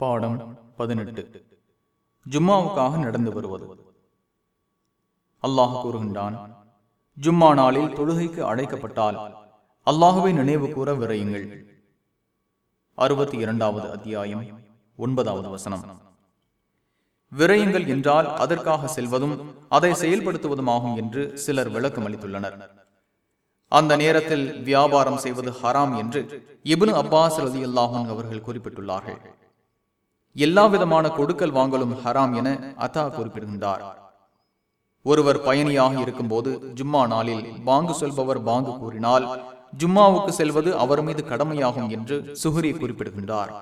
பாடம் பதினெட்டு. ஜும்மாவுக்காக நடந்து வருவது. அல்லாஹ் கூறுகின்றான் ஜும்மா நாளில் தொழுகைக்கு அழைக்கப்பட்டால் அல்லாஹுவை நினைவு கூற விரையுங்கள். அறுபத்தி இரண்டாவது அத்தியாயம் ஒன்பதாவது வசனம். விரயங்கள் என்றால் அதற்காக செல்வதும் அதை செயல்படுத்துவதுமாகும் என்று சிலர் விளக்கம் அளித்துள்ளனர் அந்த நேரத்தில் வியாபாரம் செய்வது ஹராம் என்று இப்னு அப்பாஸ் ரதி அல்லாஹன் அவர்கள் குறிப்பிட்டுள்ளார்கள். எல்லா விதமான கொடுக்கல் வாங்கலும் ஹராம் என அத்தா குறிப்பிடுகின்றார் ஒருவர் பயணியாக இருக்கும் போது ஜும்மா நாளில் பாங்கு சொல்பவர் பாங்கு கூறினால் ஜும்மாவுக்கு செல்வது அவர் மீது கடமையாகும் என்று சுஹரி குறிப்பிடுகின்றார்